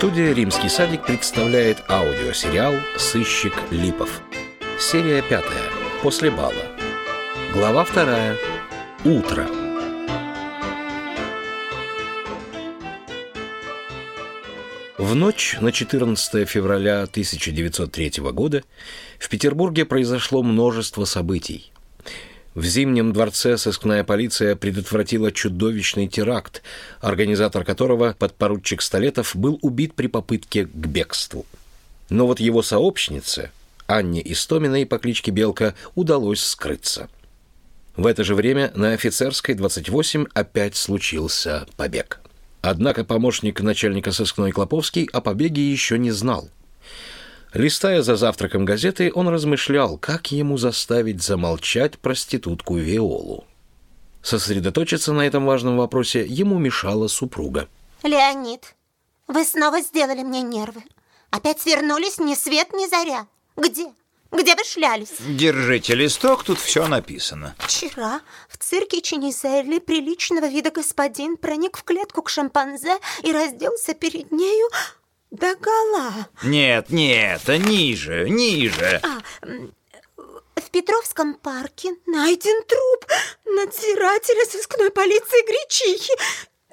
Студия «Римский садик» представляет аудиосериал «Сыщик Липов». Серия пятая. После бала. Глава вторая. Утро. В ночь на 14 февраля 1903 года в Петербурге произошло множество событий. В Зимнем дворце сыскная полиция предотвратила чудовищный теракт, организатор которого, подпоручик Столетов, был убит при попытке к бегству. Но вот его сообщнице, Анне Истоминой по кличке Белка, удалось скрыться. В это же время на офицерской 28 опять случился побег. Однако помощник начальника сыскной Клоповский о побеге еще не знал – Листая за завтраком газеты, он размышлял, как ему заставить замолчать проститутку Виолу. Сосредоточиться на этом важном вопросе ему мешала супруга. Леонид, вы снова сделали мне нервы. Опять свернулись ни свет, ни заря. Где? Где вы шлялись? Держите листок, тут все написано. Вчера в цирке Чинизелли приличного вида господин проник в клетку к шимпанзе и разделся перед нею до гола. Нет, нет, а ниже, ниже. А, в Петровском парке найден труп надзирателя сыскной полиции Гречихи.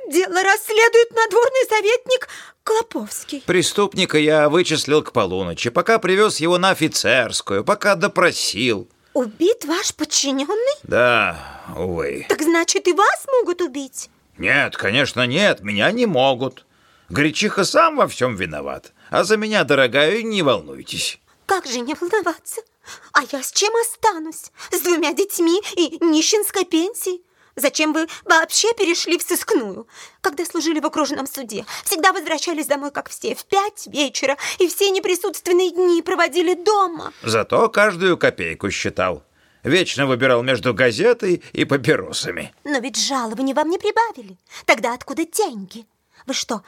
Дело расследует надворный советник Клоповский. Преступника я вычислил к полуночи, пока привез его на офицерскую, пока допросил. Убит ваш подчиненный? Да, увы. Так значит, и вас могут убить? Нет, конечно, нет, меня не могут. Гречиха сам во всем виноват. А за меня, дорогая, не волнуйтесь. Как же не волноваться? А я с чем останусь? С двумя детьми и нищенской пенсией? Зачем вы вообще перешли в сыскную? Когда служили в окружном суде, всегда возвращались домой, как все, в пять вечера, и все неприсутственные дни проводили дома. Зато каждую копейку считал. Вечно выбирал между газетой и папиросами. Но ведь жалования вам не прибавили. Тогда откуда деньги? Вы что,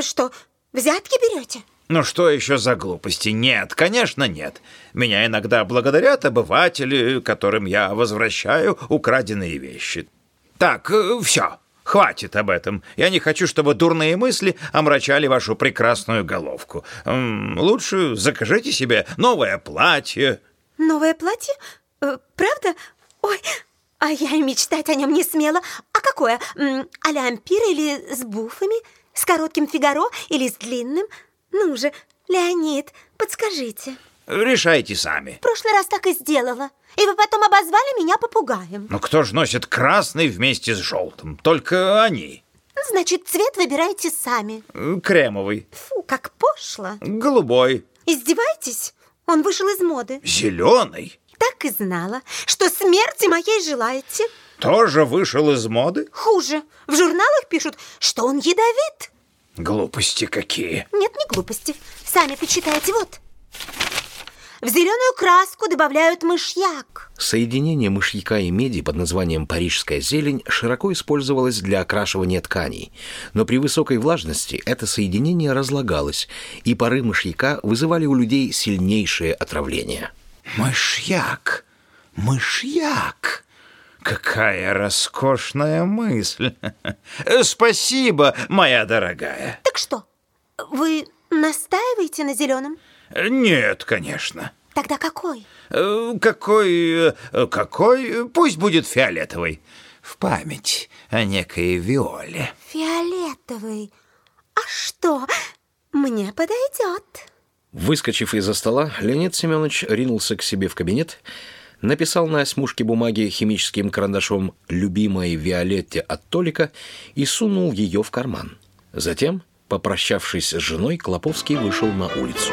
что, взятки берете? Ну что еще за глупости? Нет, конечно, нет. Меня иногда благодарят обыватели, которым я возвращаю украденные вещи. Так, э, все, хватит об этом. Я не хочу, чтобы дурные мысли омрачали вашу прекрасную головку. Лучше закажите себе новое платье. Новое платье? Э, правда? Ой, а я и мечтать о нем не смела. А какое? А-ля ампир или с буфами? С коротким фигаро или с длинным? Ну же, Леонид, подскажите. Решайте сами. В прошлый раз так и сделала. И вы потом обозвали меня попугаем. Но кто же носит красный вместе с желтым? Только они. Значит, цвет выбирайте сами. Кремовый. Фу, как пошло. Голубой. Издеваетесь? Он вышел из моды. Зеленый. Так и знала, что смерти моей желаете тоже вышел из моды? Хуже. В журналах пишут, что он ядовит. Глупости какие. Нет, не глупости. Сами почитайте, вот. В зеленую краску добавляют мышьяк. Соединение мышьяка и меди под названием парижская зелень широко использовалось для окрашивания тканей, но при высокой влажности это соединение разлагалось, и пары мышьяка вызывали у людей сильнейшее отравление. Мышьяк! Мышьяк! Какая роскошная мысль. Спасибо, моя дорогая. Так что, вы настаиваете на зеленом? Нет, конечно. Тогда какой? Э, какой... Э, какой? Пусть будет фиолетовый. В память о некой Виоле. Фиолетовый? А что? Мне подойдет. Выскочив из-за стола, Леонид Семенович ринулся к себе в кабинет, написал на осьмушке бумаги химическим карандашом «любимой Виолетте от Толика» и сунул ее в карман. Затем, попрощавшись с женой, Клоповский вышел на улицу.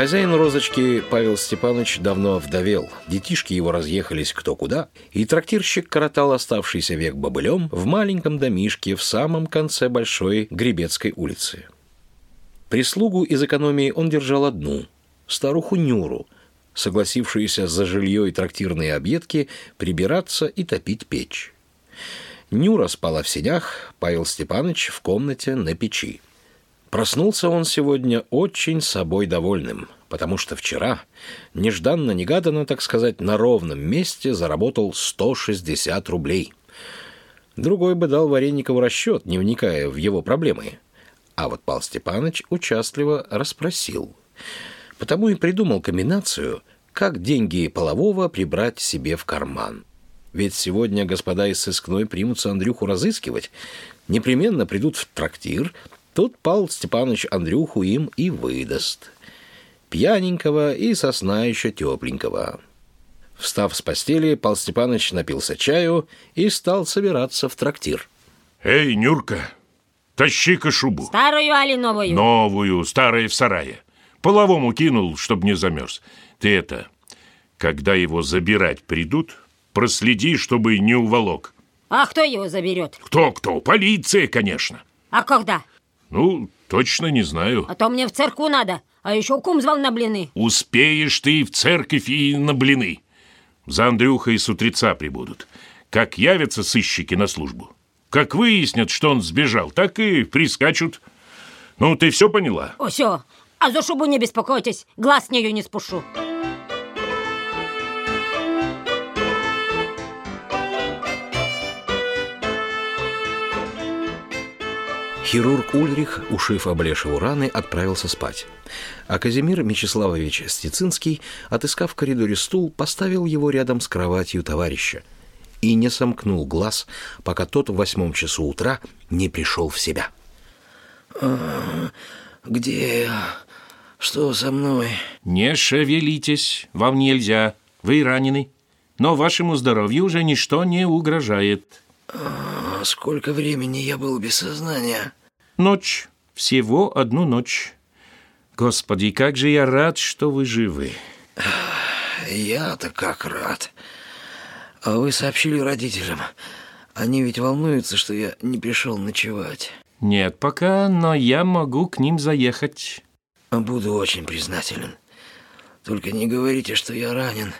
Хозяин розочки Павел Степанович давно вдовел, детишки его разъехались кто куда, и трактирщик коротал оставшийся век бобылем в маленьком домишке в самом конце Большой Гребецкой улицы. Прислугу из экономии он держал одну, старуху Нюру, согласившуюся за жилье и трактирные объедки прибираться и топить печь. Нюра спала в сидях, Павел Степанович в комнате на печи. Проснулся он сегодня очень собой довольным, потому что вчера, нежданно-негаданно, так сказать, на ровном месте заработал 160 рублей. Другой бы дал Вареникову расчет, не вникая в его проблемы. А вот Пал Степанович участливо расспросил. Потому и придумал комбинацию, как деньги полового прибрать себе в карман. Ведь сегодня господа из сыскной примутся Андрюху разыскивать, непременно придут в трактир – Тут Павел Степанович Андрюху им и выдаст. Пьяненького и сосна еще тепленького. Встав с постели, Пал Степанович напился чаю и стал собираться в трактир. «Эй, Нюрка, тащи-ка шубу». Старую али новую? Новую, старая в сарае. Половому кинул, чтоб не замерз. Ты это, когда его забирать придут, проследи, чтобы не уволок. А кто его заберет? Кто-кто? Полиция, конечно. А когда? Ну, точно не знаю. А то мне в церкву надо, а еще кум звал на блины. Успеешь ты в церковь и на блины. За Андрюхой с утреца прибудут. Как явятся сыщики на службу. Как выяснят, что он сбежал, так и прискачут. Ну, ты все поняла? О, все. А за шубу не беспокойтесь, глаз с нее не спушу. Хирург Ульрих, ушив Облешеву раны, отправился спать. А Казимир Мечиславович Стецинский, отыскав в коридоре стул, поставил его рядом с кроватью товарища и не сомкнул глаз, пока тот в восьмом часу утра не пришел в себя. А, «Где я? Что со мной?» «Не шевелитесь, вам нельзя, вы ранены, но вашему здоровью уже ничто не угрожает». А, «Сколько времени я был без сознания?» Ночь. Всего одну ночь. Господи, как же я рад, что вы живы. Я-то как рад. А вы сообщили родителям. Они ведь волнуются, что я не пришел ночевать. Нет пока, но я могу к ним заехать. Буду очень признателен. Только не говорите, что я ранен.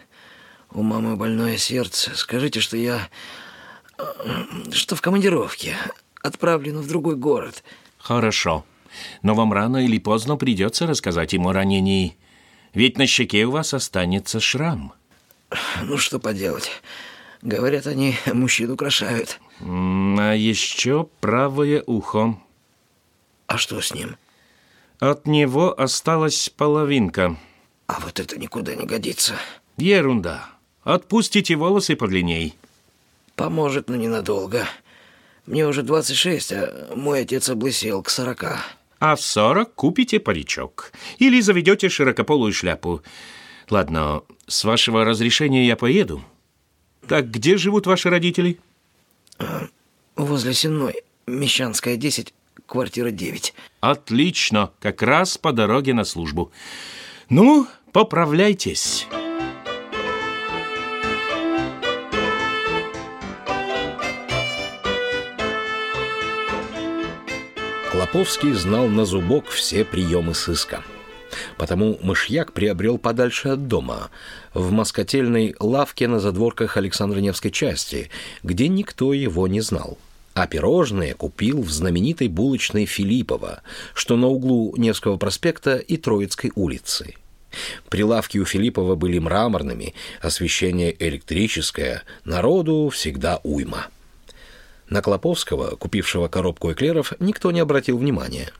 У мамы больное сердце. Скажите, что я... что в командировке. Отправлен в другой город. Хорошо. Но вам рано или поздно придется рассказать ему о ранении. Ведь на щеке у вас останется шрам. Ну, что поделать. Говорят, они мужчин украшают. А еще правое ухо. А что с ним? От него осталась половинка. А вот это никуда не годится. Ерунда. Отпустите волосы подлинней. Поможет, но ненадолго. Мне уже 26, а мой отец облысел к 40. А в 40 купите паричок. Или заведете широкополую шляпу. Ладно, с вашего разрешения я поеду. Так где живут ваши родители? Возле Сенной. Мещанская, 10, квартира 9. Отлично, как раз по дороге на службу. Ну, поправляйтесь. Клоповский знал на зубок все приемы сыска. Потому мышьяк приобрел подальше от дома, в москотельной лавке на задворках Александра Невской части, где никто его не знал. А пирожные купил в знаменитой булочной Филиппова, что на углу Невского проспекта и Троицкой улицы. Прилавки у Филиппова были мраморными, освещение электрическое, народу всегда уйма. На Клоповского, купившего коробку эклеров, никто не обратил внимания.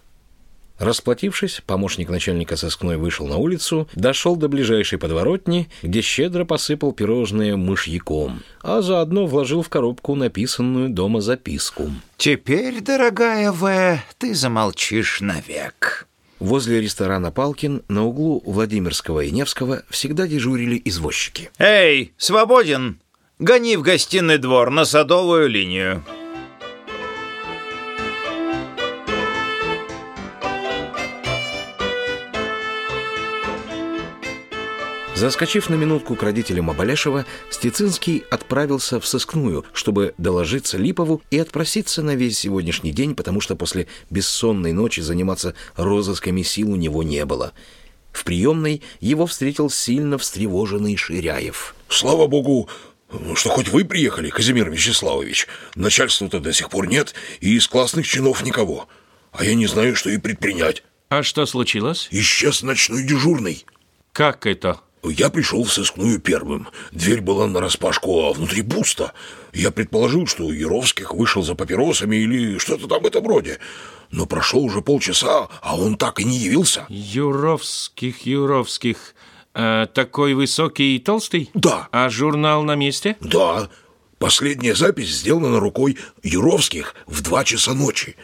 Расплатившись, помощник начальника сыскной вышел на улицу, дошел до ближайшей подворотни, где щедро посыпал пирожные мышьяком, а заодно вложил в коробку написанную дома записку. «Теперь, дорогая В, ты замолчишь навек». Возле ресторана «Палкин» на углу Владимирского и Невского всегда дежурили извозчики. «Эй, свободен! Гони в гостиный двор на садовую линию». Заскочив на минутку к родителям Абалешева, Стецинский отправился в сыскную, чтобы доложиться Липову и отпроситься на весь сегодняшний день, потому что после бессонной ночи заниматься розысками сил у него не было. В приемной его встретил сильно встревоженный Ширяев. «Слава богу, что хоть вы приехали, Казимир Вячеславович. Начальства-то до сих пор нет, и из классных чинов никого. а я не знаю, что и предпринять. А что случилось? Исчез ночной дежурный. Как это? Я пришел в сыскную первым. Дверь была нараспашку, а внутри пусто. Я предположил, что Яровских вышел за папиросами или что-то там в этом роде. Но прошло уже полчаса, а он так и не явился. Юровских, Юровских. А, такой высокий и толстый? Да. А журнал на месте? Да, последняя запись сделана рукой Юровских в два часа ночи,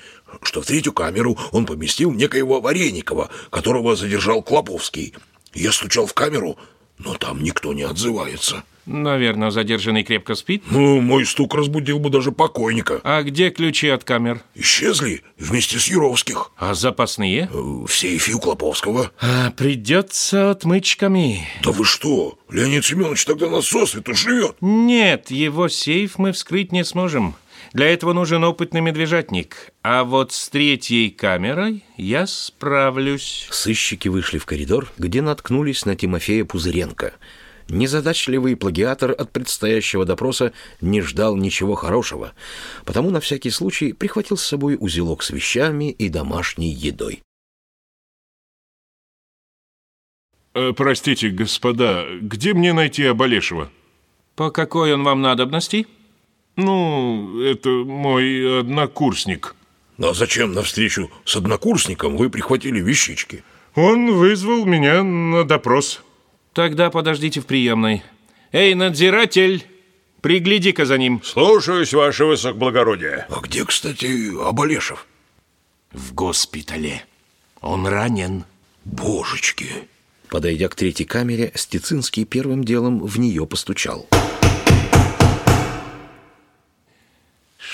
что в третью камеру он поместил некоего Вареникова, которого задержал Клоповский. Я стучал в камеру, но там никто не отзывается. Наверное, задержанный крепко спит. Ну, мой стук разбудил бы даже покойника. А где ключи от камер? Исчезли вместе с Юровских. А запасные? Э, В сейфе у Клоповского. А, придется отмычками. Да вы что? Леонид Семенович тогда нас сосвету живет. Нет, его сейф мы вскрыть не сможем. Для этого нужен опытный медвежатник. А вот с третьей камерой я справлюсь. Сыщики вышли в коридор, где наткнулись на Тимофея Пузыренко. Незадачливый плагиатор от предстоящего допроса не ждал ничего хорошего, потому на всякий случай прихватил с собой узелок с вещами и домашней едой. Э, простите, господа, где мне найти Абалешева? По какой он вам надобности? Ну, это мой однокурсник. А зачем навстречу с однокурсником вы прихватили вещички? Он вызвал меня на допрос. Тогда подождите в приемной. Эй, надзиратель, пригляди-ка за ним. Слушаюсь, ваше высокоблагородие. А где, кстати, Абалешев? В госпитале. Он ранен. Божечки. Подойдя к третьей камере, Стецинский первым делом в нее постучал.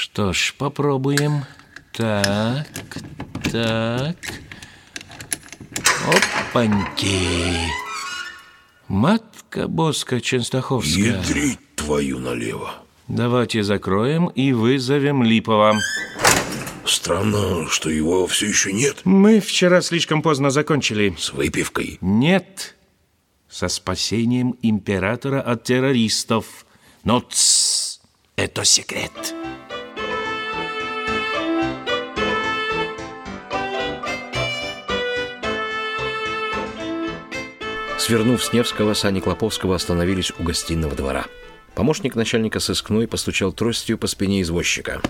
Что ж, попробуем. Так, так. Опаньки. Матка Боска Ченстаховская. Ядрить твою налево. Давайте закроем и вызовем Липова. Странно, что его все еще нет. Мы вчера слишком поздно закончили. С выпивкой. Нет. Со спасением императора от террористов. Но тссс, это секрет. Свернув с Невского, сани Клоповского остановились у гостиного двора. Помощник начальника сыскной постучал тростью по спине извозчика.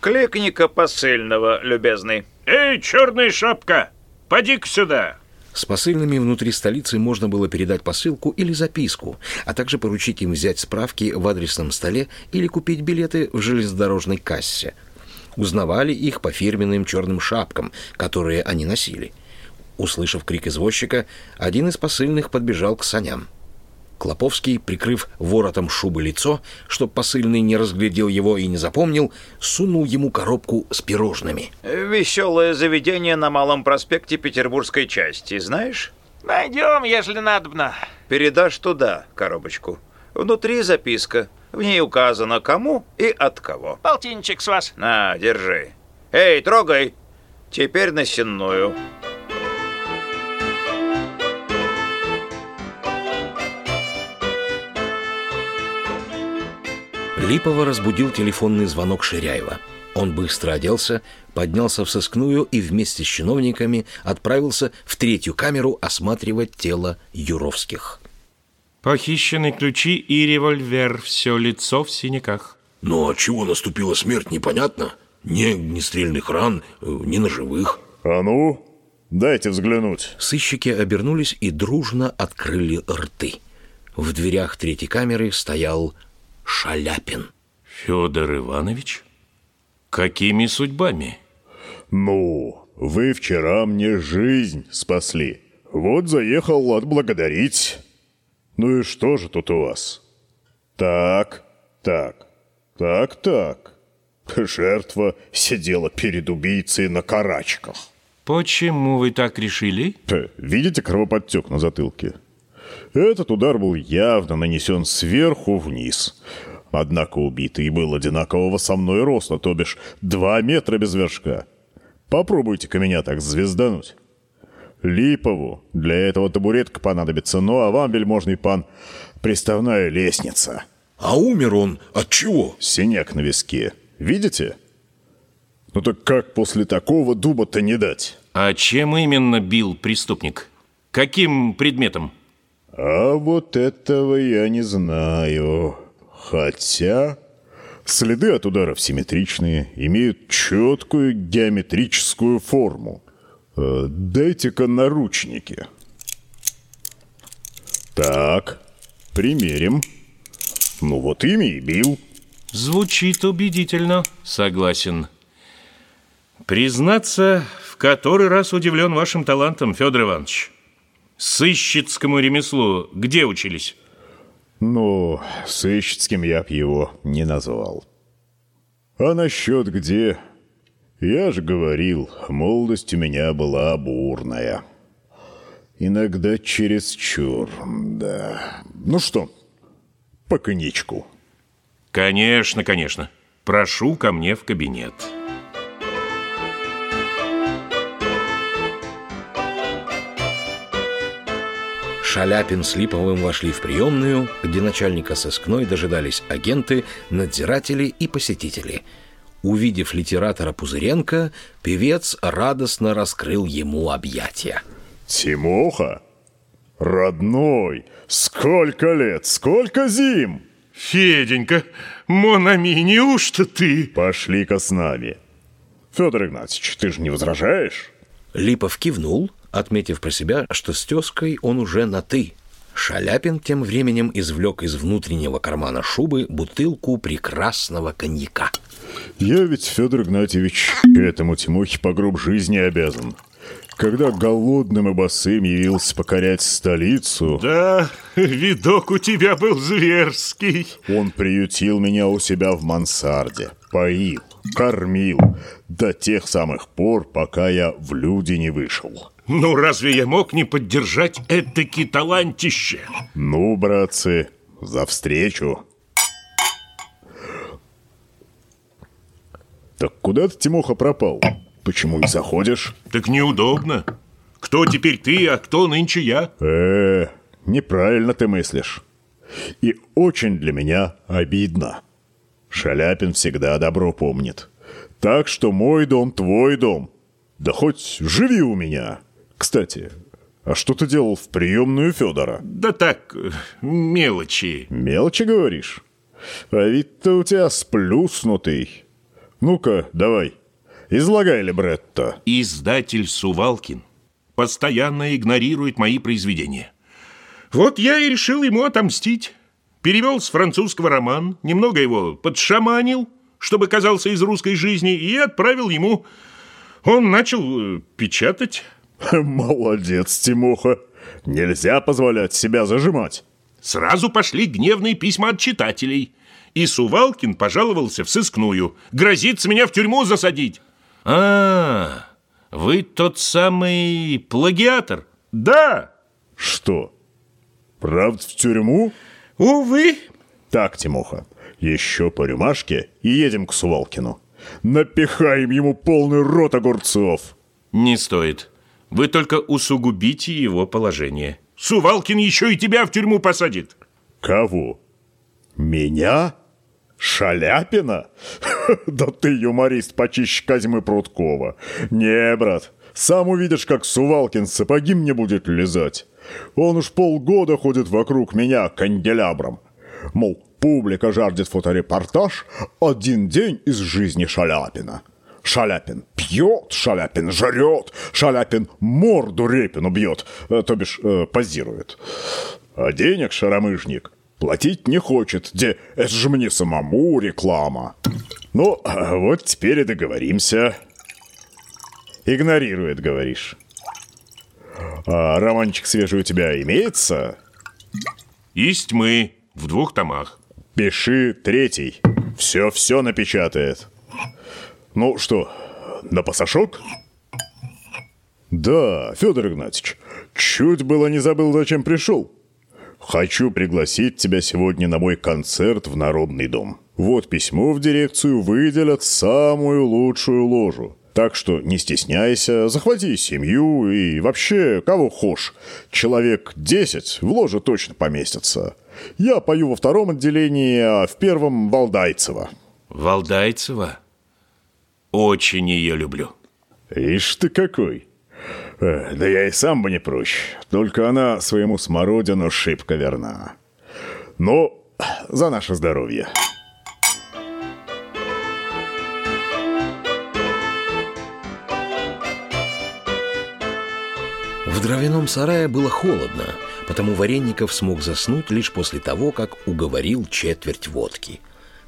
Кликни-ка посыльного, любезный. Эй, черная шапка, поди-ка сюда. С посыльными внутри столицы можно было передать посылку или записку, а также поручить им взять справки в адресном столе или купить билеты в железнодорожной кассе. Узнавали их по фирменным черным шапкам, которые они носили. Услышав крик извозчика, один из посыльных подбежал к саням. Клоповский, прикрыв воротом шубы лицо, чтоб посыльный не разглядел его и не запомнил, сунул ему коробку с пирожными. Веселое заведение на Малом проспекте Петербургской части, знаешь? Найдем, ежели надобно. Передашь туда коробочку. Внутри записка. В ней указано, кому и от кого. Полтинчик с вас. На, держи. Эй, трогай. Теперь на сенную. Липова разбудил телефонный звонок Ширяева. Он быстро оделся, поднялся в сыскную и вместе с чиновниками отправился в третью камеру осматривать тело Юровских. Похищены ключи и револьвер, все лицо в синяках. Но от чего наступила смерть, непонятно. Ни огнестрельных ран, э, ни ножевых. А ну, дайте взглянуть. Сыщики обернулись и дружно открыли рты. В дверях третьей камеры стоял Шаляпин. Федор Иванович? Какими судьбами? Ну, вы вчера мне жизнь спасли. Вот заехал отблагодарить. Ну и что же тут у вас? Так, так, так, так. Жертва сидела перед убийцей на карачках. Почему вы так решили? Видите кровоподтек на затылке? Этот удар был явно нанесен сверху вниз. Однако убитый был одинакового со мной роста, то бишь два метра без вершка. Попробуйте-ка меня так звездануть. Липову для этого табуретка понадобится, ну а вам, вельможный пан, приставная лестница. А умер он от чего? Синяк на виске. Видите? Ну так как после такого дуба-то не дать? А чем именно бил преступник? Каким предметом? А вот этого я не знаю. Хотя следы от ударов симметричные, имеют четкую геометрическую форму. Э, Дайте-ка наручники. Так, примерим. Ну вот ими и бил. Звучит убедительно, согласен. Признаться, в который раз удивлен вашим талантом, Федор Иванович. Сыщицкому ремеслу где учились? Ну, сыщицким я б его не назвал. А насчет где... Я же говорил, молодость у меня была бурная. Иногда чересчур, да. Ну что, по коньячку. Конечно, конечно. Прошу ко мне в кабинет. Шаляпин с Липовым вошли в приемную, где начальника сыскной дожидались агенты, надзиратели и посетители. Увидев литератора Пузыренко, певец радостно раскрыл ему объятия. Тимоха? Родной, сколько лет, сколько зим? Феденька, Монами, неужто ты? Пошли-ка с нами. Федор Игнатьевич, ты же не возражаешь? Липов кивнул, отметив про себя, что с тезкой он уже на «ты». Шаляпин тем временем извлек из внутреннего кармана шубы бутылку прекрасного коньяка. Я ведь, Федор Игнатьевич, этому Тимохе по гроб жизни обязан. Когда голодным и босым явился покорять столицу, Да, видок у тебя был зверский. он приютил меня у себя в мансарде, поил, кормил до тех самых пор, пока я в люди не вышел. Ну, разве я мог не поддержать этаки талантище? Ну, братцы, за встречу. Так куда ты, Тимоха, пропал? Почему не заходишь? Так неудобно. Кто теперь ты, а кто нынче я? Э, неправильно ты мыслишь. И очень для меня обидно. Шаляпин всегда добро помнит. Так что мой дом твой дом. Да хоть живи у меня. Кстати, а что ты делал в приемную Федора? Да так, мелочи. Мелочи говоришь? А вид-то у тебя сплюснутый. Ну-ка, давай, излагай либретто. Издатель Сувалкин постоянно игнорирует мои произведения. Вот я и решил ему отомстить. Перевел с французского роман, немного его подшаманил, чтобы казался из русской жизни, и отправил ему. Он начал э, печатать. Молодец, Тимоха. Нельзя позволять себя зажимать. Сразу пошли гневные письма от читателей. И Сувалкин пожаловался в сыскную. Грозится меня в тюрьму засадить. А, вы тот самый плагиатор? Да. Что? Правда в тюрьму? Увы. Так, Тимоха, еще по рюмашке и едем к Сувалкину. Напихаем ему полный рот огурцов. Не стоит. Вы только усугубите его положение. Сувалкин еще и тебя в тюрьму посадит. Кого? Меня? Шаляпина? Да ты юморист почище Казимы Прудкова. Не, брат, сам увидишь, как Сувалкин сапоги мне будет лизать. Он уж полгода ходит вокруг меня канделябром. Мол, публика жаждет фоторепортаж «Один день из жизни Шаляпина». Шаляпин пьет, Шаляпин жрет, Шаляпин морду Репину бьет, э, то бишь э, позирует. А денег шаромыжник платить не хочет, где это же мне самому реклама. Ну, а вот теперь и договоримся. Игнорирует, говоришь. А романчик свежий у тебя имеется? Есть мы в двух томах. Пиши третий. Все-все напечатает. Ну что, на пасашок? Да, Федор Игнатьевич, чуть было не забыл, зачем пришел. Хочу пригласить тебя сегодня на мой концерт в Народный дом. Вот письмо в дирекцию выделят самую лучшую ложу. Так что не стесняйся, захвати семью и вообще кого хошь. Человек 10 в ложе точно поместится. Я пою во втором отделении, а в первом Валдайцева. Валдайцева? Очень ее люблю. Ишь ты какой! Э, Да я и сам бы не прочь. Только она своему смородину шибко верна. Ну, за наше здоровье. Дровяном сарае было холодно, потому Вареников смог заснуть лишь после того, как уговорил четверть водки.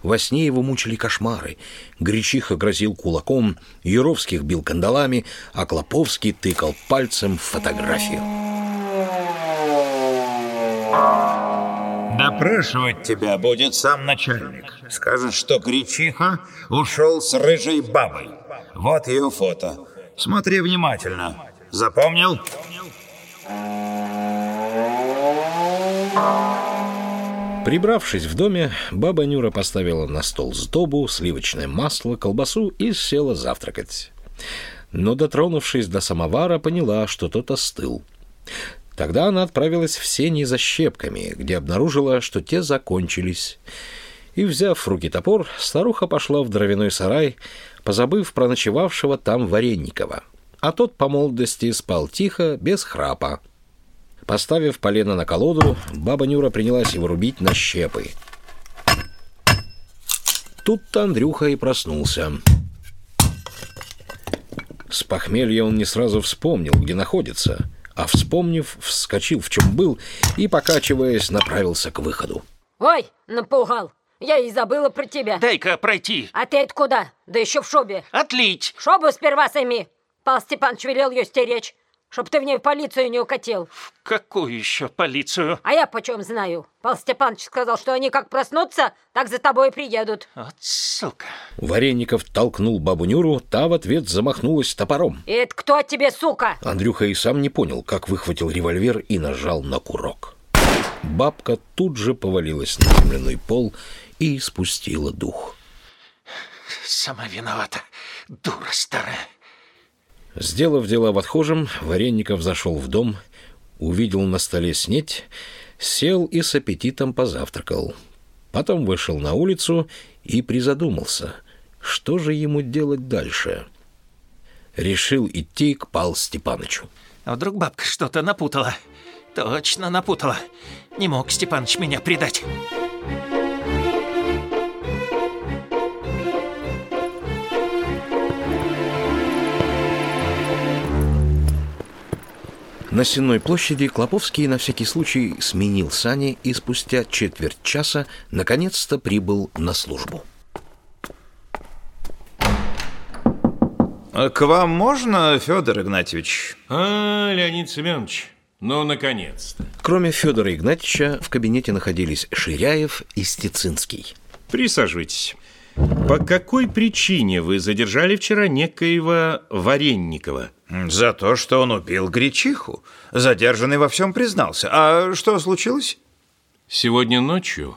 Во сне его мучили кошмары. Гречиха грозил кулаком, Юровских бил кандалами, а Клоповский тыкал пальцем в фотографию. Допрашивать тебя будет сам начальник. Скажет, что Гречиха ушел с рыжей бабой. Вот ее фото. Смотри внимательно. Запомнил? Прибравшись в доме, баба Нюра поставила на стол сдобу, сливочное масло, колбасу и села завтракать. Но, дотронувшись до самовара, поняла, что тот остыл. Тогда она отправилась в сени за щепками, где обнаружила, что те закончились. И, взяв в руки топор, старуха пошла в дровяной сарай, позабыв про ночевавшего там Варенникова. А тот по молодости спал тихо, без храпа. Поставив полено на колоду, баба Нюра принялась его рубить на щепы. Тут-то Андрюха и проснулся. С похмелья он не сразу вспомнил, где находится, а вспомнив, вскочил в чем был и, покачиваясь, направился к выходу. Ой, напугал. Я и забыла про тебя. Дай-ка пройти. А ты это куда? Да еще в шубе. Отлить. Шубу сперва сойми. Пал Степанович велел ее стеречь, чтоб ты в ней в полицию не укатил. Какую еще полицию? А я почем знаю? Пал Степанович сказал, что они как проснутся, так за тобой и приедут. Вот сука. Вареников толкнул бабу Нюру, та в ответ замахнулась топором. И это кто тебе, сука? Андрюха и сам не понял, как выхватил револьвер и нажал на курок. Бабка тут же повалилась на земляной пол и спустила дух. Сама виновата. Дура старая. Сделав дела в отхожем, Вареников зашел в дом, увидел на столе снеть, сел и с аппетитом позавтракал. Потом вышел на улицу и призадумался, что же ему делать дальше. Решил идти к Пал Степанычу. А вдруг бабка что-то напутала? Точно напутала. Не мог Степаныч меня предать. На Сенной площади Клоповский на всякий случай сменил сани и спустя четверть часа наконец-то прибыл на службу. А К вам можно, Федор Игнатьевич? А, Леонид Семенович, ну, наконец-то. Кроме Федора Игнатьевича в кабинете находились Ширяев и Стецинский. Присаживайтесь. По какой причине вы задержали вчера некоего Варенникова? За то, что он убил Гречиху. Задержанный во всем признался. А что случилось? Сегодня ночью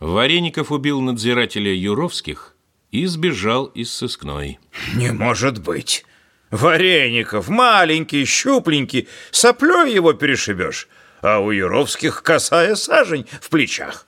Вареников убил надзирателя Юровских и сбежал из сыскной. Не может быть. Вареников, маленький, щупленький, соплей его перешибешь, а у Юровских косая сажень в плечах.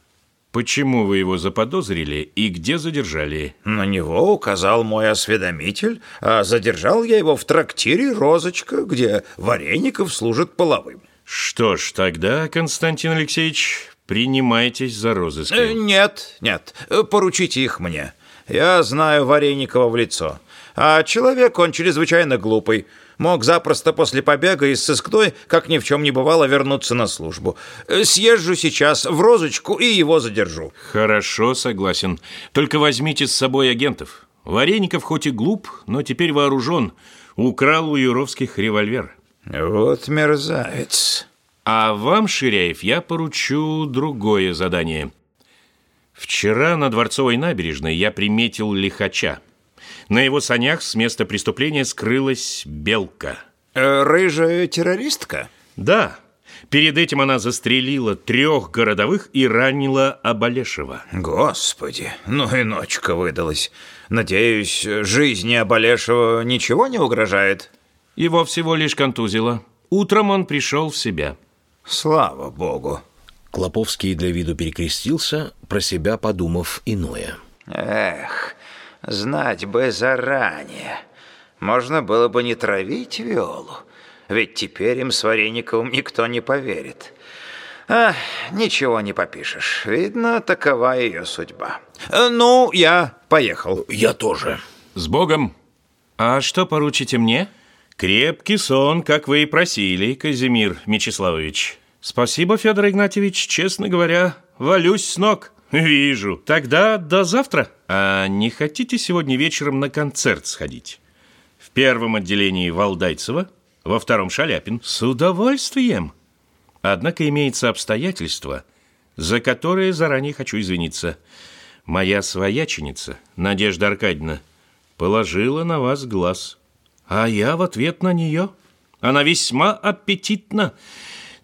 Почему вы его заподозрили и где задержали? На него указал мой осведомитель, а задержал я его в трактире «Розочка», где Вареников служит половым. Что ж, тогда, Константин Алексеевич, принимайтесь за розыски. Э, Нет, нет, поручите их мне. Я знаю Вареникова в лицо. А человек он чрезвычайно глупый. Мог запросто после побега из сыскной, как ни в чем не бывало, вернуться на службу. Э, Съезжу сейчас в розочку и его задержу. Хорошо, согласен. Только возьмите с собой агентов. Вареников хоть и глуп, но теперь вооружен. Украл у Юровских револьвер. Вот мерзавец. А вам, Ширяев, я поручу другое задание. Вчера на Дворцовой набережной я приметил лихача. На его санях с места преступления скрылась белка. Э, Рыжая террористка? Да, перед этим она застрелила трех городовых и ранила Абалешева. Господи, ну и ночка выдалась. Надеюсь, жизни Абалешева ничего не угрожает? Его всего лишь контузило. Утром он пришел в себя. Слава богу. Клоповский для виду перекрестился, про себя подумав иное. Эх, Знать бы заранее. Можно было бы не травить Виолу, ведь теперь им с Варениковым никто не поверит. А, ничего не попишешь. Видно, такова ее судьба. Э, Ну, я поехал. Я тоже. С Богом! А что поручите мне? Крепкий сон, как вы и просили, Казимир Мечиславович. Спасибо, Федор Игнатьевич. Честно говоря, валюсь с ног. Вижу. Тогда до завтра. А не хотите сегодня вечером на концерт сходить? В первом отделении Валдайцева, во втором Шаляпин. С удовольствием. Однако имеется обстоятельство, за которое заранее хочу извиниться. Моя свояченица, Надежда Аркадьевна, положила на вас глаз. А я в ответ на нее. Она весьма аппетитна.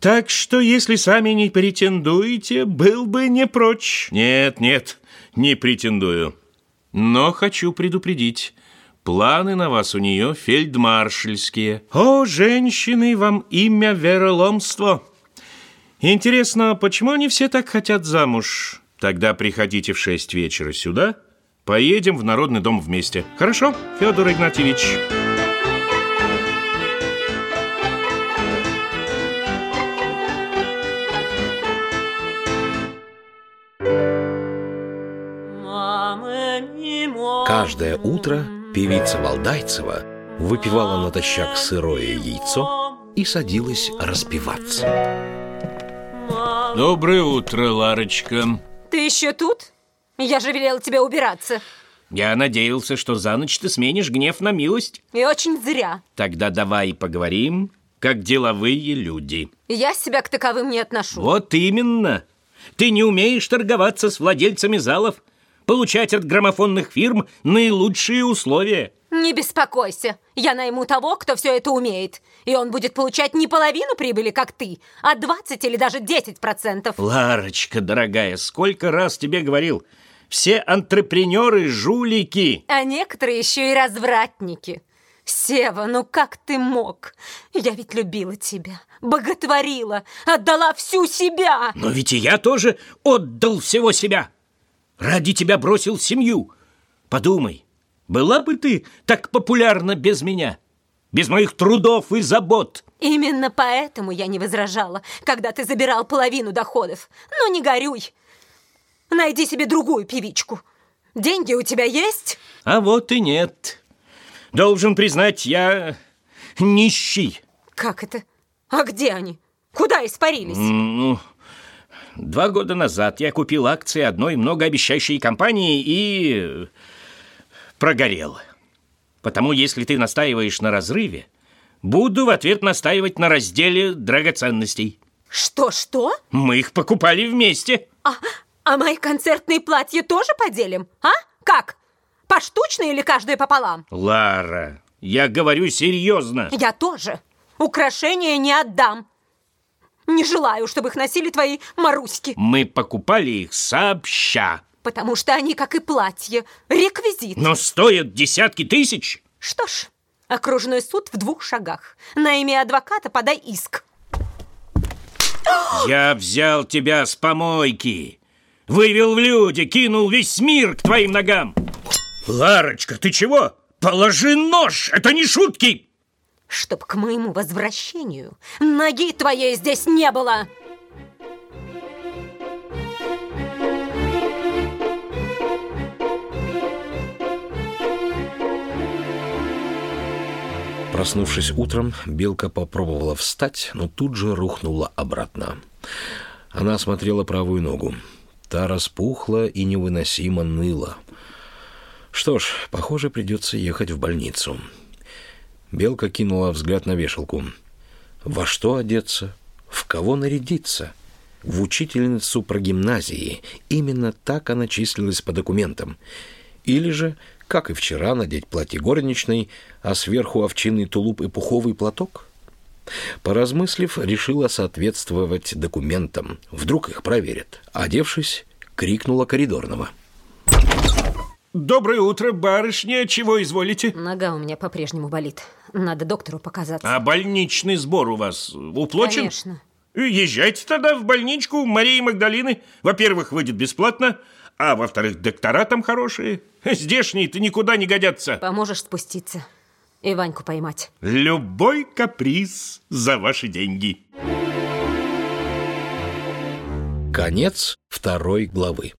Так что, если сами не претендуете, был бы не прочь. Нет, нет, не претендую. Но хочу предупредить. Планы на вас у нее фельдмаршальские. О, женщины, вам имя вероломство. Интересно, почему они все так хотят замуж? Тогда приходите в шесть вечера сюда. Поедем в Народный дом вместе. Хорошо, Федор Игнатьевич? Каждое утро певица Валдайцева выпивала натощак сырое яйцо и садилась распеваться. Доброе утро, Ларочка. Ты еще тут? Я же велела тебе убираться. Я надеялся, что за ночь ты сменишь гнев на милость. И очень зря. Тогда давай поговорим, как деловые люди. Я себя к таковым не отношу. Вот именно. Ты не умеешь торговаться с владельцами залов, получать от граммофонных фирм наилучшие условия. Не беспокойся. Я найму того, кто все это умеет. И он будет получать не половину прибыли, как ты, а 20 или даже 10 процентов. Ларочка, дорогая, сколько раз тебе говорил, все антрепренеры – жулики. А некоторые еще и развратники. Сева, ну как ты мог? Я ведь любила тебя, боготворила, отдала всю себя. Но ведь и я тоже отдал всего себя. Ради тебя бросил семью. Подумай, была бы ты так популярна без меня? Без моих трудов и забот? Именно поэтому я не возражала, когда ты забирал половину доходов. Но не горюй. Найди себе другую певичку. Деньги у тебя есть? А вот и нет. Должен признать, я нищий. Как это? А где они? Куда испарились? Ну, два года назад я купил акции одной многообещающей компании и прогорел. Потому если ты настаиваешь на разрыве, буду в ответ настаивать на разделе драгоценностей. Что-что? Мы их покупали вместе. А, а мои концертные платья тоже поделим? А? Как? Поштучно или каждое пополам? Лара, я говорю серьезно. Я тоже. Украшения не отдам. Не желаю, чтобы их носили твои Маруськи. Мы покупали их сообща. Потому что они, как и платье, реквизит. Но стоят десятки тысяч. Что ж, окружной суд в двух шагах. На имя адвоката подай иск. Я взял тебя с помойки. Вывел в люди, кинул весь мир к твоим ногам. Ларочка, ты чего? Положи нож, это не шутки. Чтоб к моему возвращению ноги твоей здесь не было. Проснувшись утром, Белка попробовала встать, но тут же рухнула обратно. Она осмотрела правую ногу. Та распухла и невыносимо ныла. Что ж, похоже, придется ехать в больницу. Белка кинула взгляд на вешалку. Во что одеться? В кого нарядиться? В учительницу прогимназии. Именно так она числилась по документам. Или же, как и вчера, надеть платье горничной, а сверху овчинный тулуп и пуховый платок? Поразмыслив, решила соответствовать документам. Вдруг их проверят. Одевшись, крикнула коридорного. Доброе утро, барышня. Чего изволите? Нога у меня по-прежнему болит. Надо доктору показаться. А больничный сбор у вас уплочен? Конечно. Езжайте тогда в больничку Марии Магдалины. Во-первых, выйдет бесплатно, а во-вторых, доктора там хорошие. Здешние-то никуда не годятся. Поможешь спуститься и Ваньку поймать. Любой каприз за ваши деньги. Конец второй главы.